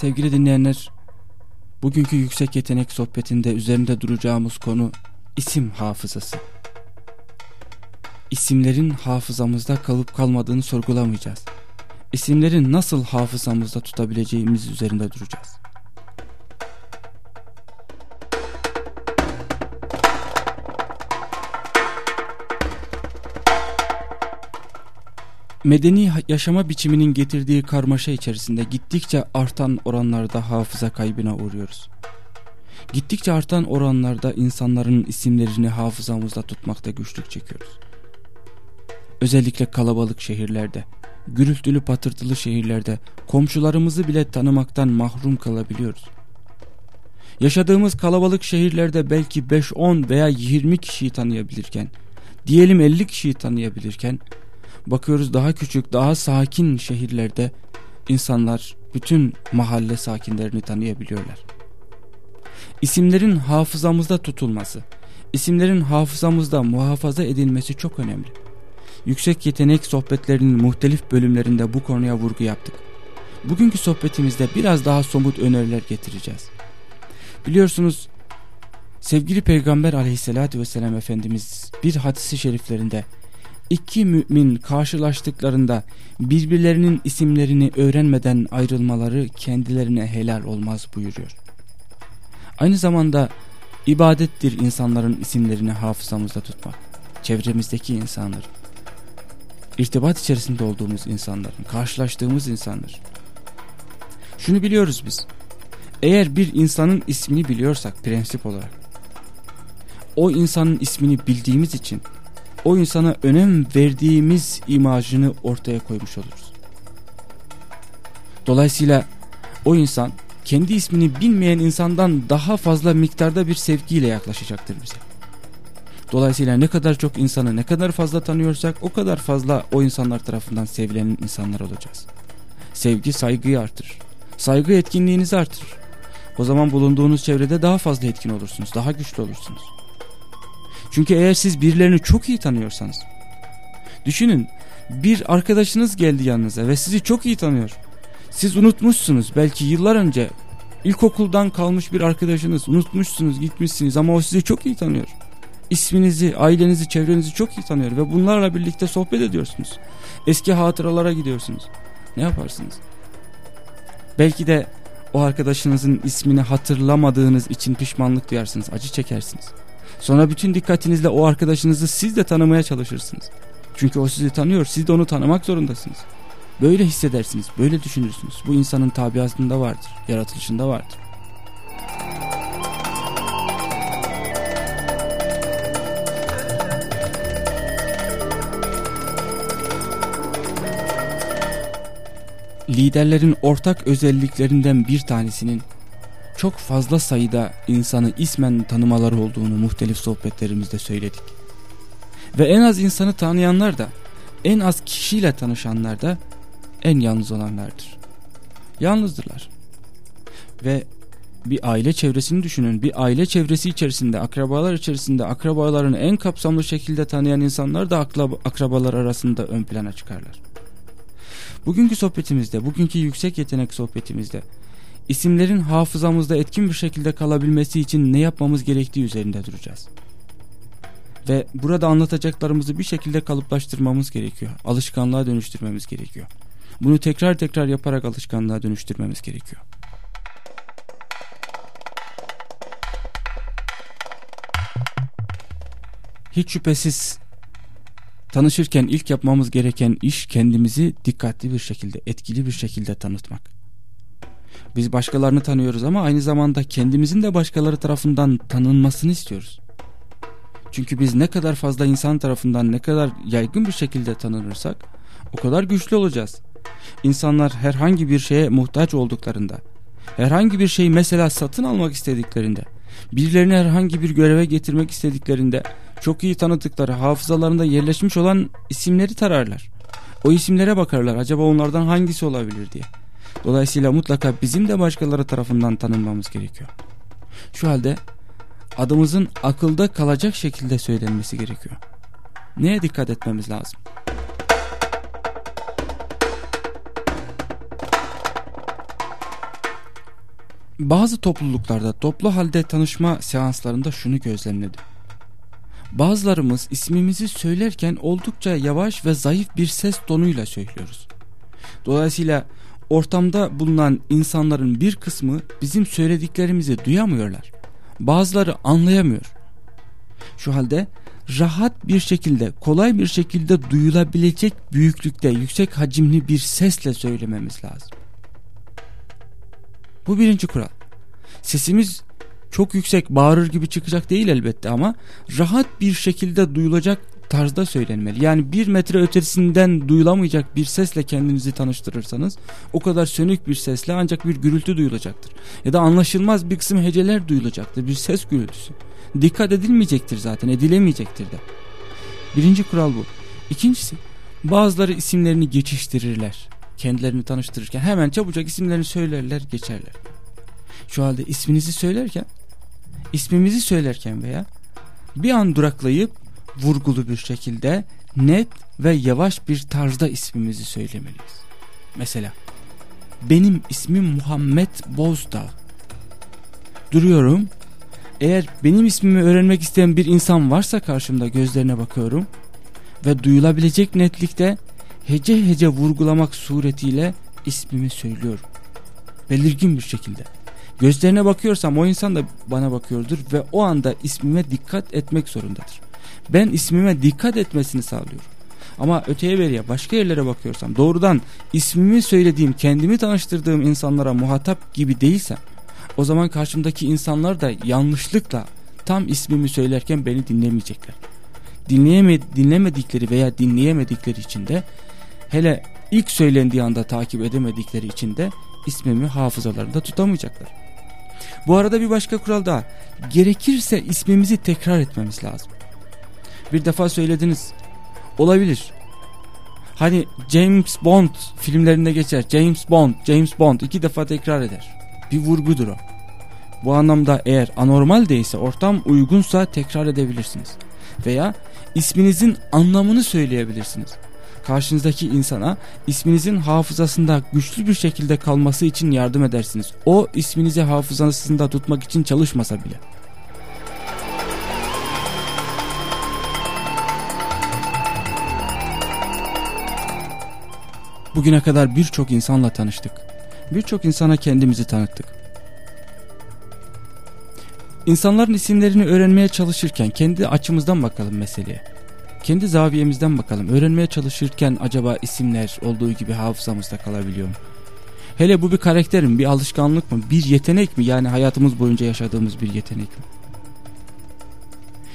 Sevgili dinleyenler, bugünkü yüksek yetenek sohbetinde üzerinde duracağımız konu isim hafızası. İsimlerin hafızamızda kalıp kalmadığını sorgulamayacağız. İsimlerin nasıl hafızamızda tutabileceğimiz üzerinde duracağız. Medeni yaşama biçiminin getirdiği karmaşa içerisinde gittikçe artan oranlarda hafıza kaybına uğruyoruz. Gittikçe artan oranlarda insanların isimlerini hafızamızda tutmakta güçlük çekiyoruz. Özellikle kalabalık şehirlerde, gürültülü patırtılı şehirlerde komşularımızı bile tanımaktan mahrum kalabiliyoruz. Yaşadığımız kalabalık şehirlerde belki 5-10 veya 20 kişiyi tanıyabilirken, diyelim 50 kişiyi tanıyabilirken, bakıyoruz daha küçük, daha sakin şehirlerde insanlar bütün mahalle sakinlerini tanıyabiliyorlar. İsimlerin hafızamızda tutulması, isimlerin hafızamızda muhafaza edilmesi çok önemli. Yüksek yetenek sohbetlerinin muhtelif bölümlerinde bu konuya vurgu yaptık. Bugünkü sohbetimizde biraz daha somut öneriler getireceğiz. Biliyorsunuz sevgili Peygamber aleyhissalatü vesselam Efendimiz bir hadisi şeriflerinde iki mümin karşılaştıklarında birbirlerinin isimlerini öğrenmeden ayrılmaları kendilerine helal olmaz buyuruyor. Aynı zamanda ibadettir insanların isimlerini hafızamızda tutmak. Çevremizdeki insanların, irtibat içerisinde olduğumuz insanların, karşılaştığımız insanlar. Şunu biliyoruz biz. Eğer bir insanın ismini biliyorsak prensip olarak, o insanın ismini bildiğimiz için o insana önem verdiğimiz imajını ortaya koymuş oluruz. Dolayısıyla o insan kendi ismini bilmeyen insandan daha fazla miktarda bir sevgiyle yaklaşacaktır bize. Dolayısıyla ne kadar çok insanı ne kadar fazla tanıyorsak o kadar fazla o insanlar tarafından sevilen insanlar olacağız. Sevgi saygıyı artırır. Saygı etkinliğinizi artırır. O zaman bulunduğunuz çevrede daha fazla etkin olursunuz, daha güçlü olursunuz. Çünkü eğer siz birilerini çok iyi tanıyorsanız, düşünün bir arkadaşınız geldi yanınıza ve sizi çok iyi tanıyor. Siz unutmuşsunuz belki yıllar önce ilkokuldan kalmış bir arkadaşınız unutmuşsunuz gitmişsiniz ama o sizi çok iyi tanıyor. İsminizi, ailenizi, çevrenizi çok iyi tanıyor ve bunlarla birlikte sohbet ediyorsunuz. Eski hatıralara gidiyorsunuz. Ne yaparsınız? Belki de o arkadaşınızın ismini hatırlamadığınız için pişmanlık duyarsınız, acı çekersiniz. Sonra bütün dikkatinizle o arkadaşınızı siz de tanımaya çalışırsınız. Çünkü o sizi tanıyor, siz de onu tanımak zorundasınız. Böyle hissedersiniz, böyle düşünürsünüz. Bu insanın tabiatında vardır, yaratılışında vardır. Liderlerin ortak özelliklerinden bir tanesinin çok fazla sayıda insanı ismen tanımaları olduğunu muhtelif sohbetlerimizde söyledik. Ve en az insanı tanıyanlar da en az kişiyle tanışanlar da en yalnız olanlardır. Yalnızdırlar. Ve bir aile çevresini düşünün. Bir aile çevresi içerisinde, akrabalar içerisinde akrabalarını en kapsamlı şekilde tanıyan insanlar da akrabalar arasında ön plana çıkarlar. Bugünkü sohbetimizde, bugünkü yüksek yetenek sohbetimizde isimlerin hafızamızda etkin bir şekilde kalabilmesi için ne yapmamız gerektiği üzerinde duracağız. Ve burada anlatacaklarımızı bir şekilde kalıplaştırmamız gerekiyor. Alışkanlığa dönüştürmemiz gerekiyor. Bunu tekrar tekrar yaparak alışkanlığa dönüştürmemiz gerekiyor. Hiç şüphesiz tanışırken ilk yapmamız gereken iş kendimizi dikkatli bir şekilde, etkili bir şekilde tanıtmak. Biz başkalarını tanıyoruz ama aynı zamanda kendimizin de başkaları tarafından tanınmasını istiyoruz. Çünkü biz ne kadar fazla insan tarafından ne kadar yaygın bir şekilde tanınırsak o kadar güçlü olacağız. İnsanlar herhangi bir şeye muhtaç olduklarında, herhangi bir şeyi mesela satın almak istediklerinde, birilerini herhangi bir göreve getirmek istediklerinde çok iyi tanıdıkları hafızalarında yerleşmiş olan isimleri tararlar. O isimlere bakarlar acaba onlardan hangisi olabilir diye. Dolayısıyla mutlaka bizim de başkaları tarafından tanınmamız gerekiyor. Şu halde adımızın akılda kalacak şekilde söylenmesi gerekiyor. Neye dikkat etmemiz lazım? Bazı topluluklarda toplu halde tanışma seanslarında şunu gözlemledim. Bazılarımız ismimizi söylerken oldukça yavaş ve zayıf bir ses tonuyla söylüyoruz. Dolayısıyla ortamda bulunan insanların bir kısmı bizim söylediklerimizi duyamıyorlar. Bazıları anlayamıyor. Şu halde rahat bir şekilde, kolay bir şekilde duyulabilecek büyüklükte, yüksek hacimli bir sesle söylememiz lazım. Bu birinci kural. Sesimiz çok yüksek bağırır gibi çıkacak değil elbette ama rahat bir şekilde duyulacak tarzda söylenmeli. Yani bir metre ötesinden duyulamayacak bir sesle kendinizi tanıştırırsanız o kadar sönük bir sesle ancak bir gürültü duyulacaktır. Ya da anlaşılmaz bir kısım heceler duyulacaktır. Bir ses gürültüsü. Dikkat edilmeyecektir zaten edilemeyecektir de. Birinci kural bu. İkincisi bazıları isimlerini geçiştirirler. Kendilerini tanıştırırken hemen çabucak isimlerini söylerler geçerler. Şu halde isminizi söylerken ismimizi söylerken veya bir an duraklayıp vurgulu bir şekilde net ve yavaş bir tarzda ismimizi söylemeliyiz. Mesela benim ismim Muhammed Bozdağ. Duruyorum. Eğer benim ismimi öğrenmek isteyen bir insan varsa karşımda gözlerine bakıyorum ve duyulabilecek netlikte hece hece vurgulamak suretiyle ismimi söylüyorum. Belirgin bir şekilde. Gözlerine bakıyorsam o insan da bana bakıyordur ve o anda ismime dikkat etmek zorundadır. Ben ismime dikkat etmesini sağlıyorum. Ama öteye beriye başka yerlere bakıyorsam doğrudan ismimi söylediğim kendimi tanıştırdığım insanlara muhatap gibi değilsem o zaman karşımdaki insanlar da yanlışlıkla tam ismimi söylerken beni dinlemeyecekler. Dinleyeme, dinlemedikleri veya dinleyemedikleri için de hele ilk söylendiği anda takip edemedikleri için de ismimi hafızalarında tutamayacaklar. Bu arada bir başka kural daha. Gerekirse ismimizi tekrar etmemiz lazım. Bir defa söylediniz. Olabilir. Hani James Bond filmlerinde geçer. James Bond, James Bond iki defa tekrar eder. Bir vurgudur o. Bu anlamda eğer anormal değilse ortam uygunsa tekrar edebilirsiniz. Veya isminizin anlamını söyleyebilirsiniz karşınızdaki insana isminizin hafızasında güçlü bir şekilde kalması için yardım edersiniz. O isminizi hafızasında tutmak için çalışmasa bile. Bugüne kadar birçok insanla tanıştık. Birçok insana kendimizi tanıttık. İnsanların isimlerini öğrenmeye çalışırken kendi açımızdan bakalım meseleye kendi zaviyemizden bakalım. Öğrenmeye çalışırken acaba isimler olduğu gibi hafızamızda kalabiliyor mu? Hele bu bir karakter mi, bir alışkanlık mı, bir yetenek mi? Yani hayatımız boyunca yaşadığımız bir yetenek mi?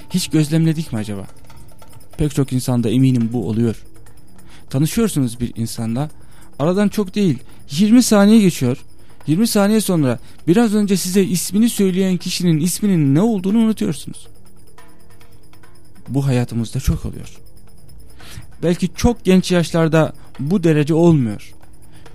Hiç gözlemledik mi acaba? Pek çok insanda eminim bu oluyor. Tanışıyorsunuz bir insanla, aradan çok değil 20 saniye geçiyor. 20 saniye sonra biraz önce size ismini söyleyen kişinin isminin ne olduğunu unutuyorsunuz. Bu hayatımızda çok oluyor. Belki çok genç yaşlarda bu derece olmuyor.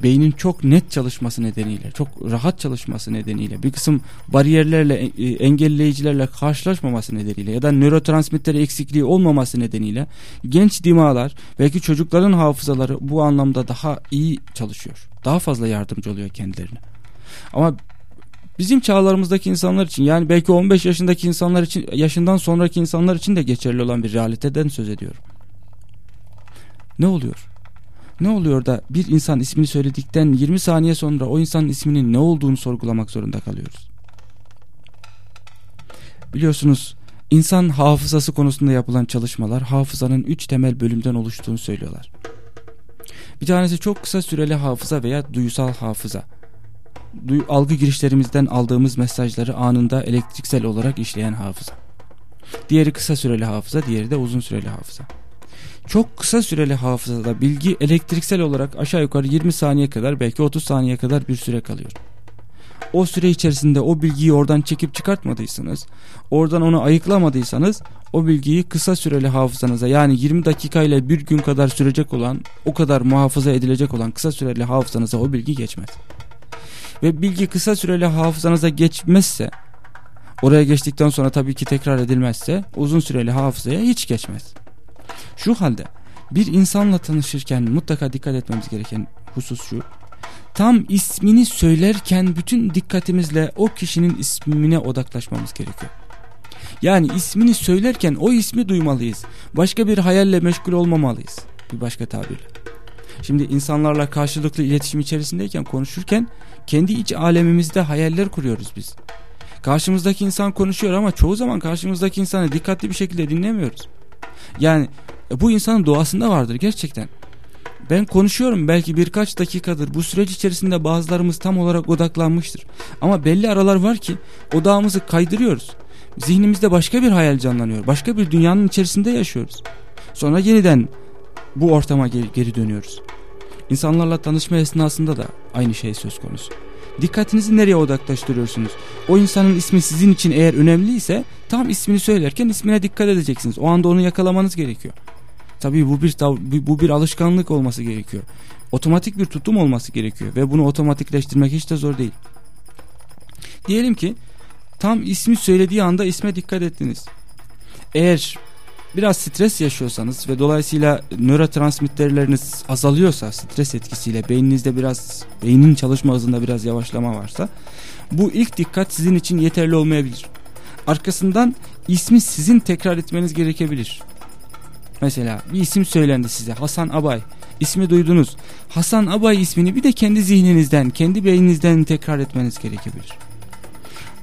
Beynin çok net çalışması nedeniyle, çok rahat çalışması nedeniyle, bir kısım bariyerlerle, e, engelleyicilerle karşılaşmaması nedeniyle ya da nörotransmitter eksikliği olmaması nedeniyle genç dimalar, belki çocukların hafızaları bu anlamda daha iyi çalışıyor. Daha fazla yardımcı oluyor kendilerine. Ama bizim çağlarımızdaki insanlar için yani belki 15 yaşındaki insanlar için yaşından sonraki insanlar için de geçerli olan bir realiteden söz ediyorum. Ne oluyor? Ne oluyor da bir insan ismini söyledikten 20 saniye sonra o insanın isminin ne olduğunu sorgulamak zorunda kalıyoruz. Biliyorsunuz insan hafızası konusunda yapılan çalışmalar hafızanın 3 temel bölümden oluştuğunu söylüyorlar. Bir tanesi çok kısa süreli hafıza veya duysal hafıza algı girişlerimizden aldığımız mesajları anında elektriksel olarak işleyen hafıza. Diğeri kısa süreli hafıza, diğeri de uzun süreli hafıza. Çok kısa süreli hafızada bilgi elektriksel olarak aşağı yukarı 20 saniye kadar belki 30 saniye kadar bir süre kalıyor. O süre içerisinde o bilgiyi oradan çekip çıkartmadıysanız, oradan onu ayıklamadıysanız o bilgiyi kısa süreli hafızanıza yani 20 dakika ile bir gün kadar sürecek olan, o kadar muhafaza edilecek olan kısa süreli hafızanıza o bilgi geçmez ve bilgi kısa süreli hafızanıza geçmezse oraya geçtikten sonra tabii ki tekrar edilmezse uzun süreli hafızaya hiç geçmez. Şu halde bir insanla tanışırken mutlaka dikkat etmemiz gereken husus şu. tam ismini söylerken bütün dikkatimizle o kişinin ismine odaklaşmamız gerekiyor. Yani ismini söylerken o ismi duymalıyız. Başka bir hayalle meşgul olmamalıyız. Bir başka tabirle. Şimdi insanlarla karşılıklı iletişim içerisindeyken konuşurken kendi iç alemimizde hayaller kuruyoruz biz. Karşımızdaki insan konuşuyor ama çoğu zaman karşımızdaki insanı dikkatli bir şekilde dinlemiyoruz. Yani e, bu insanın doğasında vardır gerçekten. Ben konuşuyorum belki birkaç dakikadır. Bu süreç içerisinde bazılarımız tam olarak odaklanmıştır. Ama belli aralar var ki odağımızı kaydırıyoruz. Zihnimizde başka bir hayal canlanıyor. Başka bir dünyanın içerisinde yaşıyoruz. Sonra yeniden bu ortama geri, geri dönüyoruz. İnsanlarla tanışma esnasında da aynı şey söz konusu. Dikkatinizi nereye odaklaştırıyorsunuz? O insanın ismi sizin için eğer önemliyse tam ismini söylerken ismine dikkat edeceksiniz. O anda onu yakalamanız gerekiyor. Tabii bu bir bu bir alışkanlık olması gerekiyor. Otomatik bir tutum olması gerekiyor ve bunu otomatikleştirmek hiç de zor değil. Diyelim ki tam ismi söylediği anda isme dikkat ettiniz. Eğer biraz stres yaşıyorsanız ve dolayısıyla nörotransmitterleriniz azalıyorsa stres etkisiyle beyninizde biraz beynin çalışma hızında biraz yavaşlama varsa bu ilk dikkat sizin için yeterli olmayabilir. Arkasından ismi sizin tekrar etmeniz gerekebilir. Mesela bir isim söylendi size Hasan Abay. İsmi duydunuz. Hasan Abay ismini bir de kendi zihninizden, kendi beyninizden tekrar etmeniz gerekebilir.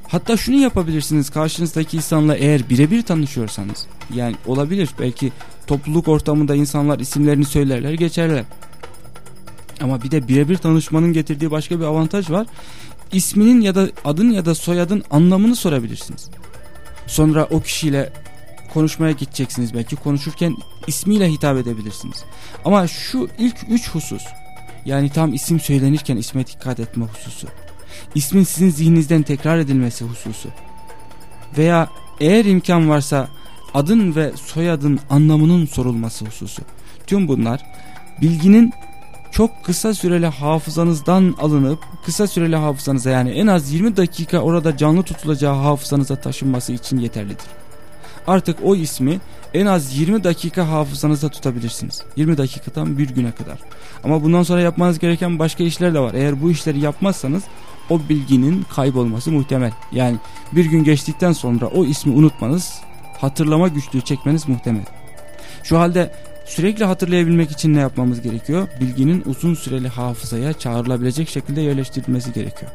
Hatta şunu yapabilirsiniz karşınızdaki insanla eğer birebir tanışıyorsanız. Yani olabilir belki topluluk ortamında insanlar isimlerini söylerler geçerler. Ama bir de birebir tanışmanın getirdiği başka bir avantaj var. İsminin ya da adın ya da soyadın anlamını sorabilirsiniz. Sonra o kişiyle konuşmaya gideceksiniz belki. Konuşurken ismiyle hitap edebilirsiniz. Ama şu ilk üç husus yani tam isim söylenirken isme dikkat etme hususu. İsmin sizin zihninizden tekrar edilmesi hususu. Veya eğer imkan varsa adın ve soyadın anlamının sorulması hususu. Tüm bunlar bilginin çok kısa süreli hafızanızdan alınıp kısa süreli hafızanıza yani en az 20 dakika orada canlı tutulacağı hafızanıza taşınması için yeterlidir artık o ismi en az 20 dakika hafızanızda tutabilirsiniz. 20 dakikadan bir güne kadar. Ama bundan sonra yapmanız gereken başka işler de var. Eğer bu işleri yapmazsanız o bilginin kaybolması muhtemel. Yani bir gün geçtikten sonra o ismi unutmanız, hatırlama güçlüğü çekmeniz muhtemel. Şu halde sürekli hatırlayabilmek için ne yapmamız gerekiyor? Bilginin uzun süreli hafızaya çağrılabilecek şekilde yerleştirilmesi gerekiyor.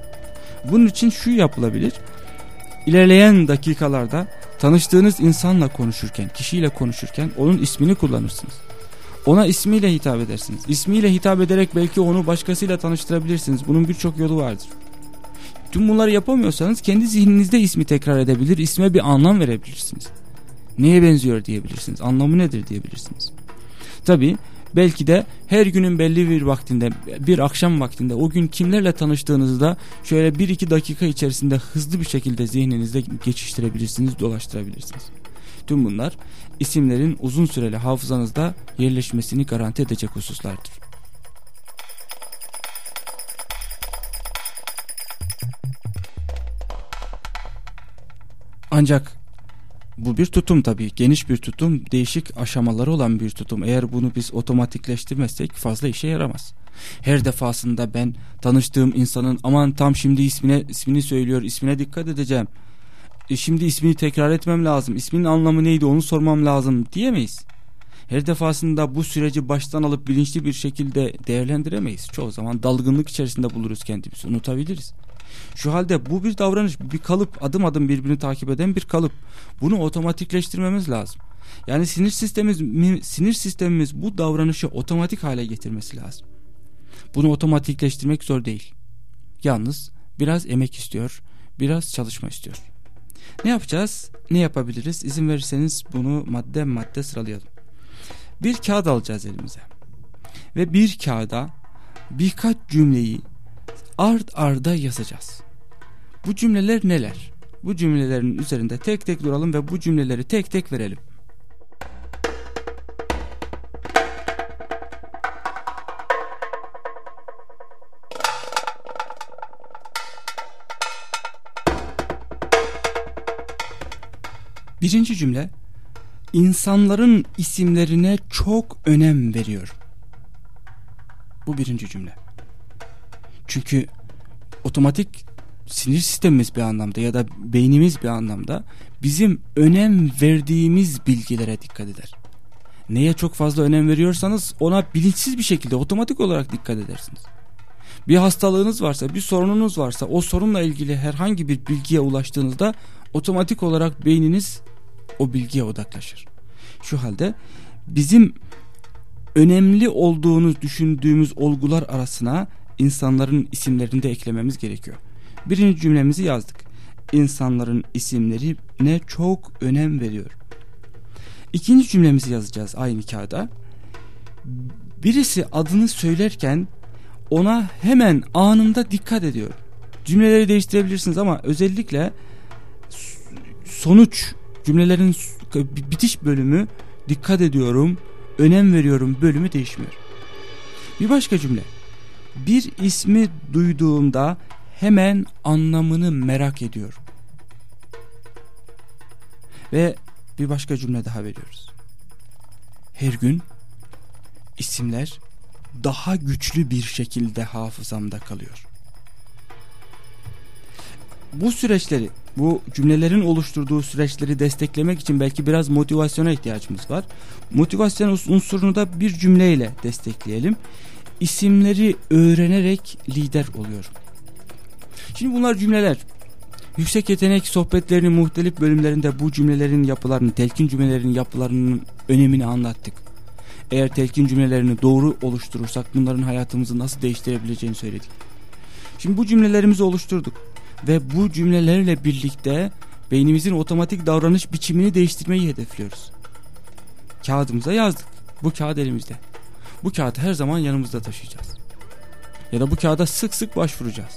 Bunun için şu yapılabilir. İlerleyen dakikalarda Tanıştığınız insanla konuşurken, kişiyle konuşurken onun ismini kullanırsınız. Ona ismiyle hitap edersiniz. İsmiyle hitap ederek belki onu başkasıyla tanıştırabilirsiniz. Bunun birçok yolu vardır. Tüm bunları yapamıyorsanız kendi zihninizde ismi tekrar edebilir, isme bir anlam verebilirsiniz. Neye benziyor diyebilirsiniz, anlamı nedir diyebilirsiniz. Tabi Belki de her günün belli bir vaktinde bir akşam vaktinde o gün kimlerle tanıştığınızda şöyle bir iki dakika içerisinde hızlı bir şekilde zihninizde geçiştirebilirsiniz dolaştırabilirsiniz. Tüm bunlar isimlerin uzun süreli hafızanızda yerleşmesini garanti edecek hususlardır. Ancak bu bir tutum tabii geniş bir tutum değişik aşamaları olan bir tutum eğer bunu biz otomatikleştirmezsek fazla işe yaramaz. Her defasında ben tanıştığım insanın aman tam şimdi ismine ismini söylüyor ismine dikkat edeceğim. E şimdi ismini tekrar etmem lazım isminin anlamı neydi onu sormam lazım diyemeyiz. Her defasında bu süreci baştan alıp bilinçli bir şekilde değerlendiremeyiz. Çoğu zaman dalgınlık içerisinde buluruz kendimizi unutabiliriz. Şu halde bu bir davranış, bir kalıp, adım adım birbirini takip eden bir kalıp. Bunu otomatikleştirmemiz lazım. Yani sinir sistemimiz sinir sistemimiz bu davranışı otomatik hale getirmesi lazım. Bunu otomatikleştirmek zor değil. Yalnız biraz emek istiyor, biraz çalışma istiyor. Ne yapacağız? Ne yapabiliriz? İzin verirseniz bunu madde madde sıralayalım. Bir kağıt alacağız elimize. Ve bir kağıda birkaç cümleyi ard arda yazacağız. Bu cümleler neler? Bu cümlelerin üzerinde tek tek duralım ve bu cümleleri tek tek verelim. Birinci cümle insanların isimlerine çok önem veriyor. Bu birinci cümle. Çünkü otomatik sinir sistemimiz bir anlamda ya da beynimiz bir anlamda bizim önem verdiğimiz bilgilere dikkat eder. Neye çok fazla önem veriyorsanız ona bilinçsiz bir şekilde otomatik olarak dikkat edersiniz. Bir hastalığınız varsa, bir sorununuz varsa o sorunla ilgili herhangi bir bilgiye ulaştığınızda otomatik olarak beyniniz o bilgiye odaklaşır. Şu halde bizim önemli olduğunu düşündüğümüz olgular arasına insanların isimlerini de eklememiz gerekiyor. Birinci cümlemizi yazdık. İnsanların isimlerine çok önem veriyor. İkinci cümlemizi yazacağız aynı kağıda. Birisi adını söylerken ona hemen anında dikkat ediyor. Cümleleri değiştirebilirsiniz ama özellikle sonuç cümlelerin bitiş bölümü dikkat ediyorum, önem veriyorum bölümü değişmiyor. Bir başka cümle. Bir ismi duyduğumda hemen anlamını merak ediyorum. Ve bir başka cümle daha veriyoruz. Her gün isimler daha güçlü bir şekilde hafızamda kalıyor. Bu süreçleri, bu cümlelerin oluşturduğu süreçleri desteklemek için belki biraz motivasyona ihtiyacımız var. Motivasyon unsurunu da bir cümleyle destekleyelim. İsimleri öğrenerek lider oluyorum. Şimdi bunlar cümleler. Yüksek yetenek sohbetlerinin muhtelif bölümlerinde bu cümlelerin yapılarını, telkin cümlelerinin yapılarının önemini anlattık. Eğer telkin cümlelerini doğru oluşturursak bunların hayatımızı nasıl değiştirebileceğini söyledik. Şimdi bu cümlelerimizi oluşturduk ve bu cümlelerle birlikte beynimizin otomatik davranış biçimini değiştirmeyi hedefliyoruz. Kağıdımıza yazdık. Bu kağıt elimizde. Bu kağıdı her zaman yanımızda taşıyacağız. Ya da bu kağıda sık sık başvuracağız.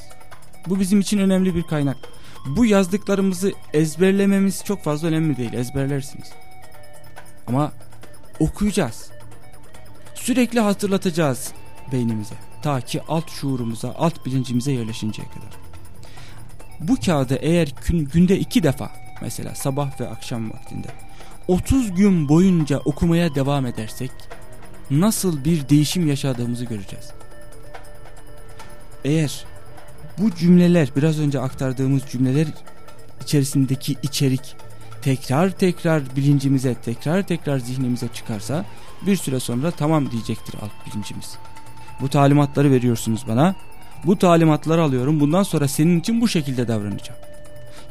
Bu bizim için önemli bir kaynak. Bu yazdıklarımızı ezberlememiz çok fazla önemli değil. Ezberlersiniz. Ama okuyacağız. Sürekli hatırlatacağız beynimize. Ta ki alt şuurumuza, alt bilincimize yerleşinceye kadar. Bu kağıdı eğer günde iki defa mesela sabah ve akşam vaktinde 30 gün boyunca okumaya devam edersek nasıl bir değişim yaşadığımızı göreceğiz. Eğer bu cümleler biraz önce aktardığımız cümleler içerisindeki içerik tekrar tekrar bilincimize tekrar tekrar zihnimize çıkarsa bir süre sonra tamam diyecektir alt bilincimiz. Bu talimatları veriyorsunuz bana. Bu talimatları alıyorum. Bundan sonra senin için bu şekilde davranacağım.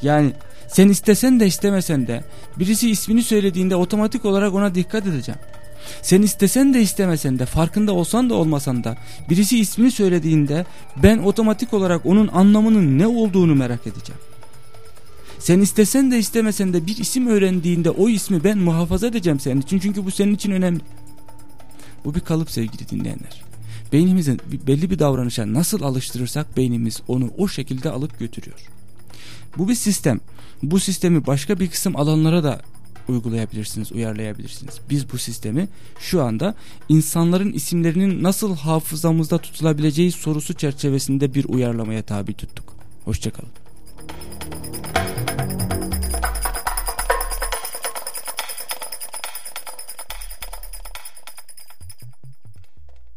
Yani sen istesen de istemesen de birisi ismini söylediğinde otomatik olarak ona dikkat edeceğim. Sen istesen de istemesen de farkında olsan da olmasan da birisi ismini söylediğinde ben otomatik olarak onun anlamının ne olduğunu merak edeceğim. Sen istesen de istemesen de bir isim öğrendiğinde o ismi ben muhafaza edeceğim senin için çünkü bu senin için önemli. Bu bir kalıp sevgili dinleyenler. Beynimizin belli bir davranışa nasıl alıştırırsak beynimiz onu o şekilde alıp götürüyor. Bu bir sistem. Bu sistemi başka bir kısım alanlara da uygulayabilirsiniz, uyarlayabilirsiniz. Biz bu sistemi şu anda insanların isimlerinin nasıl hafızamızda tutulabileceği sorusu çerçevesinde bir uyarlamaya tabi tuttuk. Hoşçakalın.